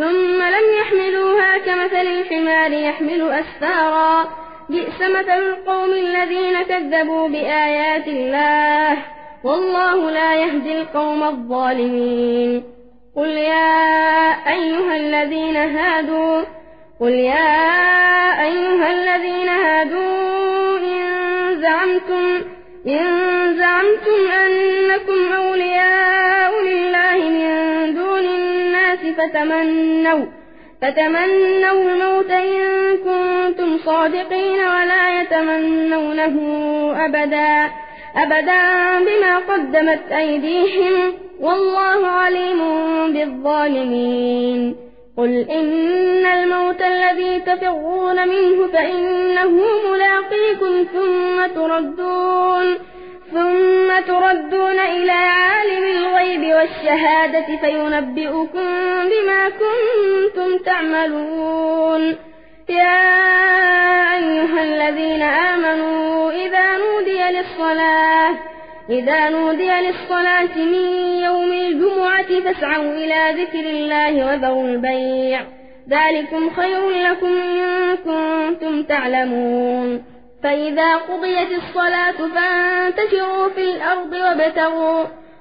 ثم لم يحملوها كمثل الحمار يحمل أسفارا. بئس مثل القوم الذين كذبوا بآيات الله. والله لا يهدي القوم الظالمين. قل يا أيها الذين هادوا قل يا أيها الذين هادوا إن زعمتم إن زعمتم أنكم فتمنوا فتمنوا الموت إن كنتم صادقين ولا يتمنونه أبدا. أبدا بما قدمت أيديهم. والله عليم بالظالمين. قل إن الموت الذي تفرون منه فإنه ملاقيكم ثم تردون ثم تردون والشهادة فينبئكم بما كنتم تعملون. يا أيها الذين آمنوا إذا نودي للصلاة إذا نودي للصلاة من يوم الجمعة فاسعوا إلى ذكر الله وذروا البيع. ذلكم خير لكم إن كنتم تعلمون. فإذا قضيت الصلاة فانتشروا في الأرض وابتغوا